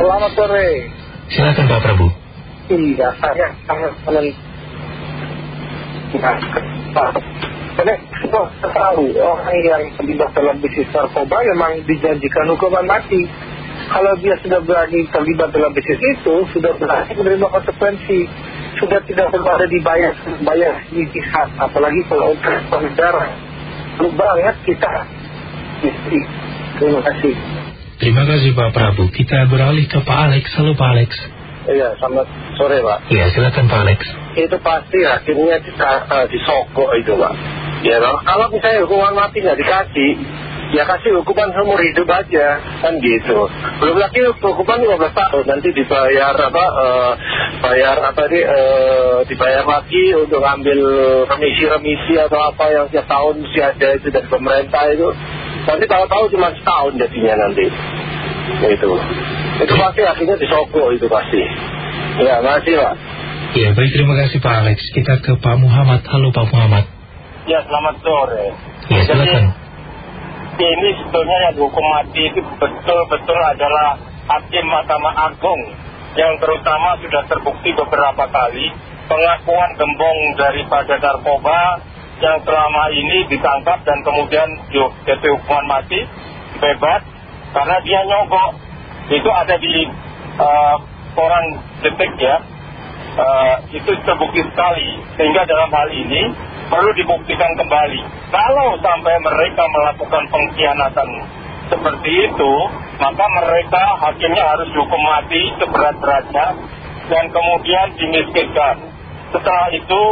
Selamat sore. Silakan Pak Prabu. Iya, saya sangat senang. Karena kita tahu orang yang terlibat dalam bisnis narkoba memang dijanjikan hukuman mati. Kalau dia sudah berani terlibat dalam bisnis itu, sudah berani menerima konsekuensi. Sudah tidak perlu ada dibayar, bayar di jihad. Apalagi kalau untuk negara. Lu banget kita. Terima kasih. Terima kasih Pak Prabu. Kita beralih ke Pak Alex. Halo Pak Alex. Iya, selamat sore Pak. Iya, silakan Pak Alex. Itu pasti hakimnya kita uh, disogok itu Pak. Ya kalau, kalau misalnya hukuman mati nggak dikasih, ya kasih hukuman seumur hidup aja, kan gitu. Belum lagi hukuman 15 tahun, nanti dibayar apa, uh, bayar apa nih, uh, dibayar lagi untuk ambil remisi-remisi atau apa yang setiap tahun mesti ada itu dari pemerintah itu. Nanti tahu-tahu cuma setahun jadinya nanti. Itu. Itu pasti akhirnya disogok itu pasti. Ya, makasih Pak. Ya, baik terima kasih Pak Alex. Kita ke Pak Muhammad. Halo Pak Muhammad. Ya, selamat sore. Ya, silakan. Jadi, ini sebetulnya yang dihukum mati itu betul-betul adalah Hakim Mahkamah Agung yang terutama sudah terbukti beberapa kali pengakuan gembong daripada narkoba yang selama ini ditangkap dan kemudian jatuh hukuman mati bebas karena dia nyogok. Itu ada di uh, koran detik ya. Uh, itu terbukti sekali. Sehingga dalam hal ini perlu dibuktikan kembali. Kalau sampai mereka melakukan pengkhianatan seperti itu maka mereka hakimnya harus dihukum mati seberat-beratnya dan kemudian dimiskinkan. Setelah itu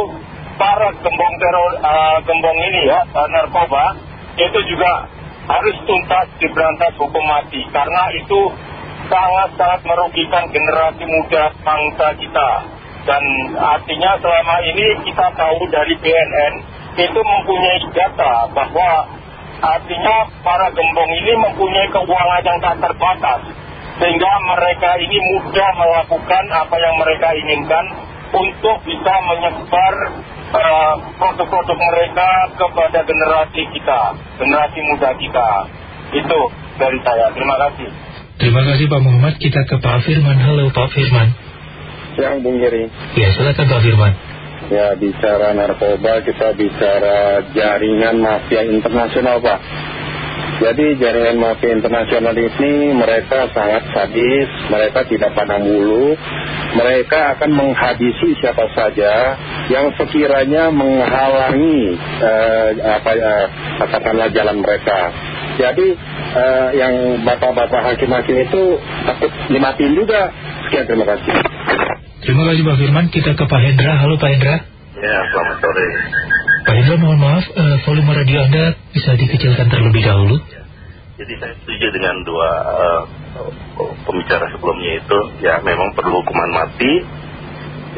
para gembong teror uh, gembong ini ya narkoba itu juga harus tuntas diberantas hukum mati. Karena itu sangat-sangat merugikan generasi muda bangsa kita. Dan artinya selama ini kita tahu dari BNN itu mempunyai data bahwa artinya para gembong ini mempunyai keuangan yang tak terbatas. Sehingga mereka ini mudah melakukan apa yang mereka inginkan untuk bisa menyebar produk-produk mereka kepada generasi kita, generasi muda kita. Itu dari saya. Terima kasih. Terima kasih Pak Muhammad. Kita ke Pak Firman. Halo Pak Firman. Yang Bung Giri. Ya, silakan Pak Firman. Ya, bicara narkoba, kita bicara jaringan mafia internasional, Pak. Jadi jaringan mafia internasional ini mereka sangat sadis, mereka tidak pandang bulu, mereka akan menghabisi siapa saja yang sekiranya menghalangi eh, apa eh, katakanlah jalan mereka. Jadi eh, yang bapak-bapak hakim-hakim itu takut dimatiin juga. Sekian terima kasih. Terima kasih Pak Firman. Kita ke Pak Hendra. Halo Pak Hendra. Ya, selamat sore. Pak Hendra mohon maaf, uh, volume radio Anda bisa dikecilkan terlebih dahulu. Jadi saya setuju dengan dua uh, pembicara sebelumnya itu, ya memang perlu hukuman mati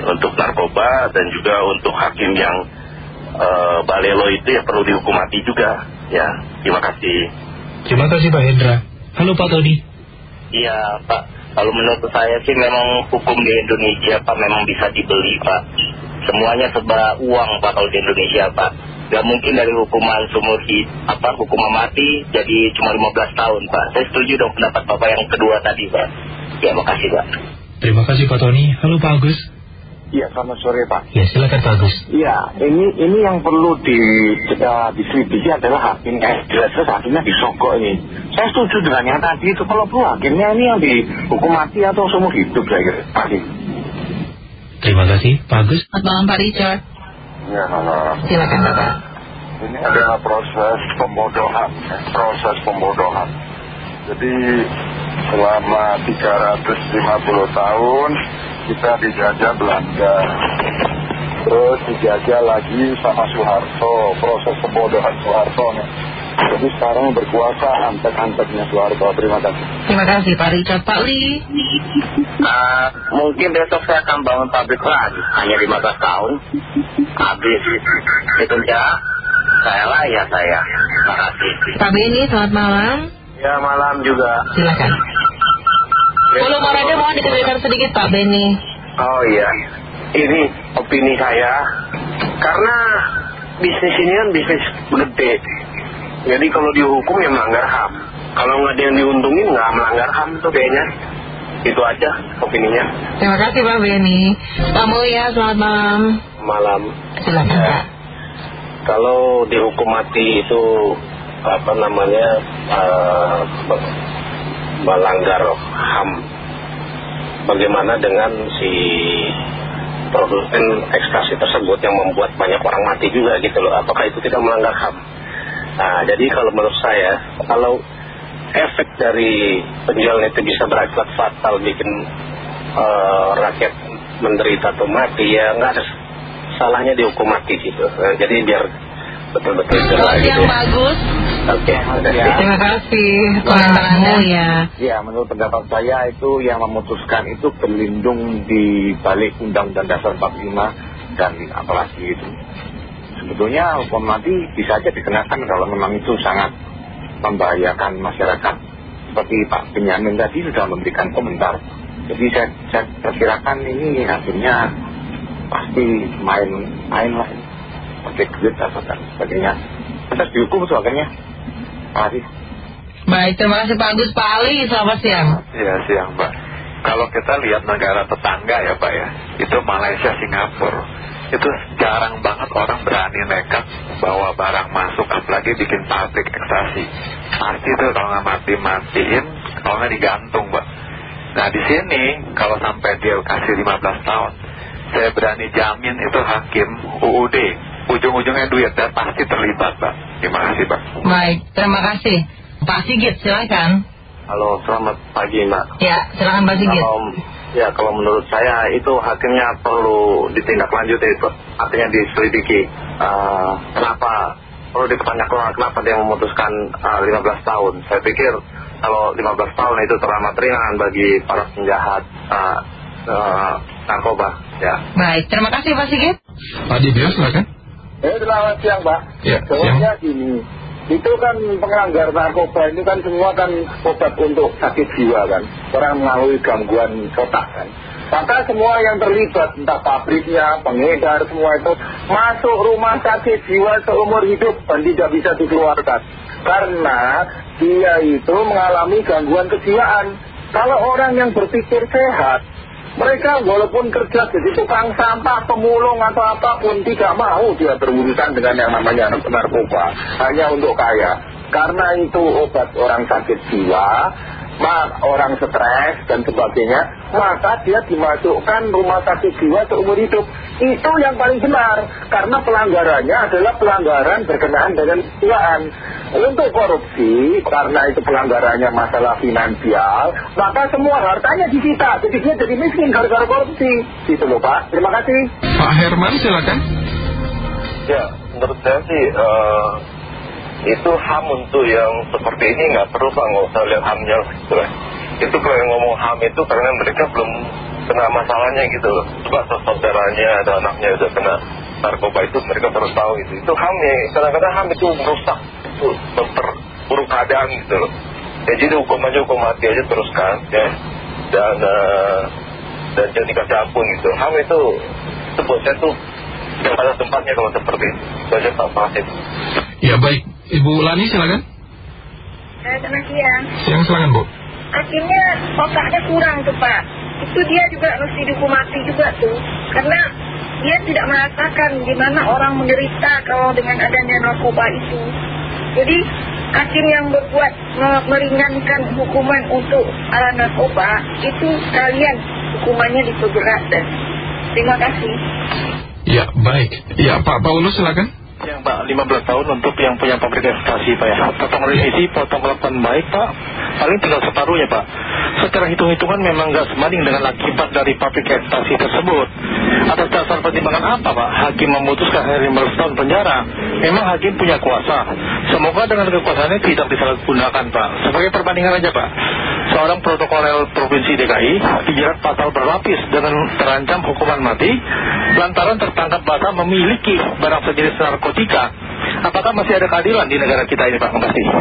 untuk narkoba dan juga untuk hakim yang uh, balelo itu ya perlu dihukum mati juga. Ya, terima kasih. Terima kasih Pak Hendra. Halo Pak Tony. Iya Pak, kalau menurut saya sih memang hukum di Indonesia Pak memang bisa dibeli Pak. Semuanya serba uang Pak kalau di Indonesia Pak. Gak mungkin dari hukuman sumur hidup, apa hukuman mati jadi cuma 15 tahun Pak. Saya setuju dong pendapat Bapak yang kedua tadi Pak. Ya makasih Pak. Terima kasih Pak Tony. Halo Pak Agus. Iya, selamat sore Pak. Ya silakan Pak Agus. Iya, ini ini yang perlu di, uh, diselidiki adalah hakim eh, jelas hakimnya disogok ini. Saya setuju dengan yang tadi itu kalau perlu hakimnya ini yang dihukum mati atau seumur hidup saya kira. Terima kasih. Pak Agus. Selamat malam Pak Richard. Ya, halo. Silakan Bapak. Ini adalah proses pembodohan, ya, proses pembodohan. Jadi selama 350 tahun kita dijajah Belanda. Terus dijajah lagi sama Soeharto, proses pembodohan Soeharto nih. Jadi sekarang berkuasa antek-anteknya Soeharto. Terima kasih. Terima kasih Pak Richard. Pak Lee. Uh, mungkin besok saya akan bangun pabrik lagi, hanya 15 tahun. Habis itu ya, saya lah ya saya. Terima kasih. Pak Beni, selamat malam. Ya malam juga. Silakan. Volume radio mohon dikecilkan sedikit Pak Beni. Oh iya, ini opini saya. Karena bisnis ini kan bisnis gede. Jadi kalau dihukum ya melanggar HAM. Kalau nggak ada yang diuntungin nggak melanggar HAM tuh kayaknya. Itu aja opininya. Terima kasih Pak Benny. Pak Mulya, selamat malam. Malam. Silakan Ya. Pak. Kalau dihukum mati itu apa namanya me- melanggar HAM. Bagaimana dengan si produsen ekstasi tersebut yang membuat banyak orang mati juga gitu loh. Apakah itu tidak melanggar HAM? Nah, jadi kalau menurut saya, kalau efek dari penjualan itu bisa berakibat fatal bikin eh, rakyat menderita atau mati, ya nggak ada salahnya dihukum mati gitu. Nah, jadi biar betul-betul jelas gitu yang ya. bagus. Oke, makasih. Terima kasih. Anda ya. Ya, menurut pendapat saya itu yang memutuskan itu berlindung di balik Undang-Undang Dasar 45 dan apalagi itu. Sebetulnya hukum mati bisa aja dikenakan kalau memang itu sangat membahayakan masyarakat. Seperti Pak Benyamin tadi sudah memberikan komentar. Jadi saya, saya perkirakan ini hasilnya pasti main-main lah. Pakai duit atau dan sebagainya. Terus dihukum sebagainya. Pak Arif. Baik, terima kasih Pak Agus. Pak Ali, selamat siang. Ya siang Pak. Kalau kita lihat negara tetangga ya Pak ya, itu Malaysia, Singapura, itu jarang banget orang berani nekat bawa barang masuk, apalagi bikin pabrik ekstasi. Pasti tuh kalau nggak mati-matiin, kalau nggak digantung Pak. Nah di sini kalau sampai dia kasih 15 tahun, saya berani jamin itu hakim UUD, ujung-ujungnya duit dan pasti terlibat Pak. Terima kasih Pak. Baik, terima kasih. Pak Sigit, silakan. Halo, selamat pagi Mbak. Ya, silakan Pak Sigit. Ya kalau menurut saya itu hakimnya perlu ditindaklanjuti, itu artinya diselidiki. Eh, kenapa perlu dipertanyakan kenapa dia memutuskan eh, 15 tahun? Saya pikir kalau 15 tahun itu teramat ringan bagi para penjahat eh, eh, narkoba. Ya. Baik, terima kasih Pak Sigit. Pak Dibio silakan. Eh, selamat siang, Pak. Ya, Soalnya gini, itu kan pengelanggar narkoba ini kan semua kan obat untuk sakit jiwa kan. Orang mengalami gangguan otak kan. Maka semua yang terlibat, entah pabriknya, pengedar, semua itu masuk rumah sakit jiwa seumur hidup dan tidak bisa dikeluarkan. Karena dia itu mengalami gangguan kejiwaan. Kalau orang yang berpikir sehat, mereka walaupun kerja jadi tukang sampah, pemulung atau apa pun tidak mau dia berurusan dengan yang namanya narkoba hanya untuk kaya. Karena itu obat orang sakit jiwa, mak orang stres dan sebagainya, maka dia dimasukkan rumah sakit jiwa seumur hidup. Itu yang paling benar, karena pelanggarannya adalah pelanggaran berkenaan dengan kejiwaan. Untuk korupsi, karena itu pelanggarannya masalah finansial, maka semua hartanya disita. Jadi dia jadi miskin gara-gara korupsi. Gitu loh Pak. Terima kasih. Pak Herman silakan. Ya, menurut saya sih eh, itu HAM untuk yang seperti ini nggak perlu Pak, nggak usah lihat HAMnya gitu lah. Itu kalau yang ngomong HAM itu karena mereka belum kena masalahnya gitu loh. Coba saudaranya atau anaknya udah kena narkoba itu mereka baru tahu itu. Itu HAM ya, kadang-kadang HAM itu merusak, itu memperburuk keadaan gitu loh. Ya jadi hukum aja hukum mati aja teruskan ya. Dan, eh, dan jangan dikasih ampun gitu. HAM itu, itu buat saya tuh pada tempatnya kalau seperti itu. Itu Pak Fasid. Ya baik, Ibu Lani silakan. Selamat siang. Siang silakan Bu. Akhirnya otaknya kurang tuh Pak. Itu dia juga mesti dihukum mati juga tuh. Karena dia tidak merasakan gimana orang menderita kalau dengan adanya narkoba itu. Jadi hakim yang berbuat me- meringankan hukuman untuk ala narkoba itu kalian hukumannya diperberat. Terima kasih. Ya baik. Ya Pak Paulus silakan. Pak 15 tahun untuk yang punya pabrik ekstasi Pak ya. Potong remisi, potong melakukan baik Pak. Paling tinggal separuhnya Pak. Secara hitung-hitungan memang nggak sebanding dengan akibat dari pabrik ekstasi tersebut Atas dasar pertimbangan apa Pak Hakim memutuskan 15 tahun penjara Memang hakim punya kuasa Semoga dengan kekuasaannya tidak disalahgunakan Pak Sebagai perbandingan aja Pak Seorang protokoler Provinsi DKI dijerat pasal berlapis dengan terancam hukuman mati lantaran tertangkap basah memiliki barang sejenis narkotika. Apakah masih ada keadilan di negara kita ini Pak? Terima.